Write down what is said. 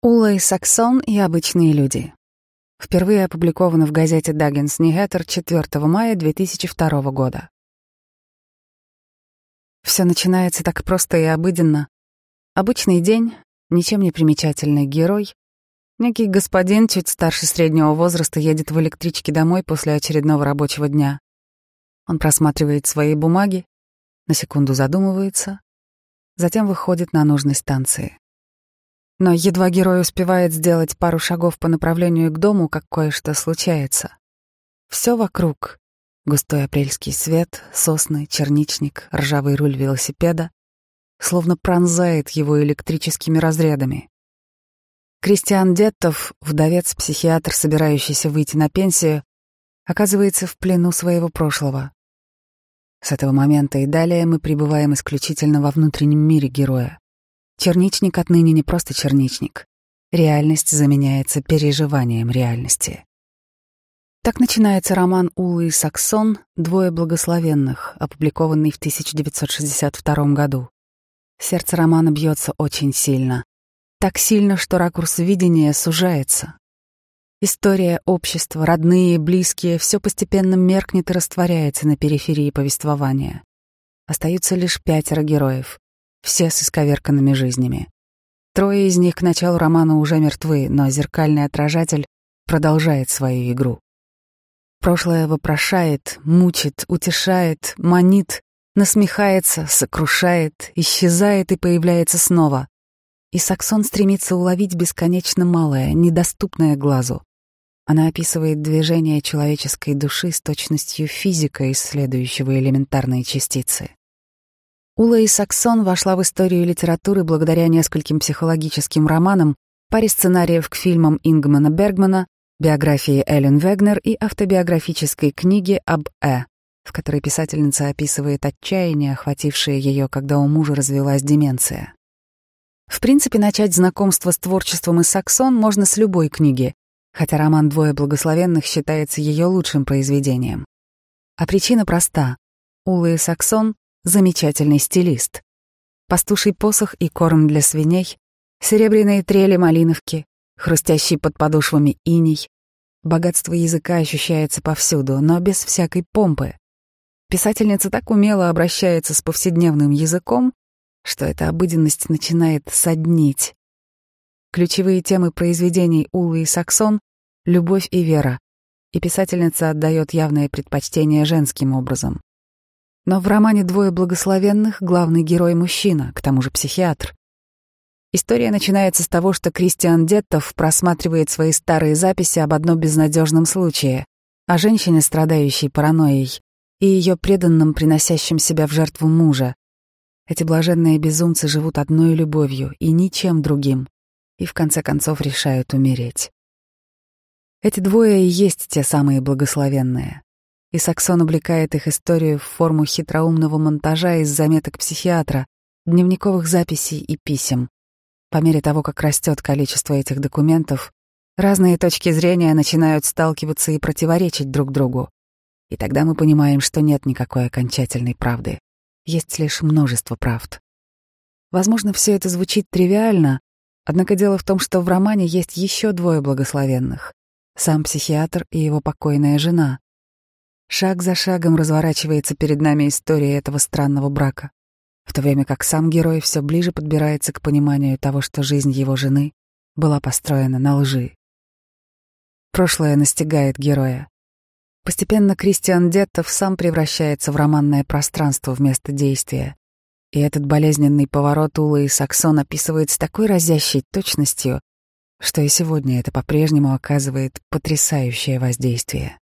Ула и Саксон и обычные люди. Впервые опубликовано в газете Даггинс Нигеттер 4 мая 2002 года. Все начинается так просто и обыденно. Обычный день, ничем не примечательный герой. Некий господин, чуть старше среднего возраста, едет в электричке домой после очередного рабочего дня. Он просматривает свои бумаги, на секунду задумывается, затем выходит на нужной станции. Но едва герой успевает сделать пару шагов по направлению к дому, как кое-что случается. Все вокруг — густой апрельский свет, сосны, черничник, ржавый руль велосипеда — словно пронзает его электрическими разрядами. Кристиан Деттов, вдовец-психиатр, собирающийся выйти на пенсию, оказывается в плену своего прошлого. С этого момента и далее мы пребываем исключительно во внутреннем мире героя. Черничник отныне не просто черничник. Реальность заменяется переживанием реальности. Так начинается роман Улы и Саксон «Двое благословенных», опубликованный в 1962 году. Сердце романа бьется очень сильно. Так сильно, что ракурс видения сужается. История, общество, родные, близкие — все постепенно меркнет и растворяется на периферии повествования. Остаются лишь пятеро героев все с исковерканными жизнями. Трое из них к началу романа уже мертвы, но зеркальный отражатель продолжает свою игру. Прошлое вопрошает, мучит, утешает, манит, насмехается, сокрушает, исчезает и появляется снова. И Саксон стремится уловить бесконечно малое, недоступное глазу. Она описывает движение человеческой души с точностью физика, исследующего элементарные частицы. Ула и Саксон вошла в историю литературы благодаря нескольким психологическим романам, паре сценариев к фильмам Ингмана Бергмана, биографии Эллен Вегнер и автобиографической книге об Э, в которой писательница описывает отчаяние, охватившее ее, когда у мужа развелась деменция. В принципе, начать знакомство с творчеством из Саксон можно с любой книги, хотя роман «Двое благословенных» считается ее лучшим произведением. А причина проста. Ула и Саксон замечательный стилист. Пастуший посох и корм для свиней, серебряные трели малиновки, хрустящий под подошвами иней. Богатство языка ощущается повсюду, но без всякой помпы. Писательница так умело обращается с повседневным языком, что эта обыденность начинает соднить. Ключевые темы произведений Улы и Саксон — любовь и вера, и писательница отдает явное предпочтение женским образом. Но в романе «Двое благословенных» главный герой — мужчина, к тому же психиатр. История начинается с того, что Кристиан Деттов просматривает свои старые записи об одном безнадежном случае, о женщине, страдающей паранойей, и ее преданном, приносящем себя в жертву мужа. Эти блаженные безумцы живут одной любовью и ничем другим, и в конце концов решают умереть. Эти двое и есть те самые благословенные и Саксон облекает их историю в форму хитроумного монтажа из заметок психиатра, дневниковых записей и писем. По мере того, как растет количество этих документов, разные точки зрения начинают сталкиваться и противоречить друг другу. И тогда мы понимаем, что нет никакой окончательной правды. Есть лишь множество правд. Возможно, все это звучит тривиально, однако дело в том, что в романе есть еще двое благословенных — сам психиатр и его покойная жена. Шаг за шагом разворачивается перед нами история этого странного брака, в то время как сам герой все ближе подбирается к пониманию того, что жизнь его жены была построена на лжи. Прошлое настигает героя. Постепенно Кристиан Деттов сам превращается в романное пространство вместо действия. И этот болезненный поворот Улы и Саксон описывает с такой разящей точностью, что и сегодня это по-прежнему оказывает потрясающее воздействие.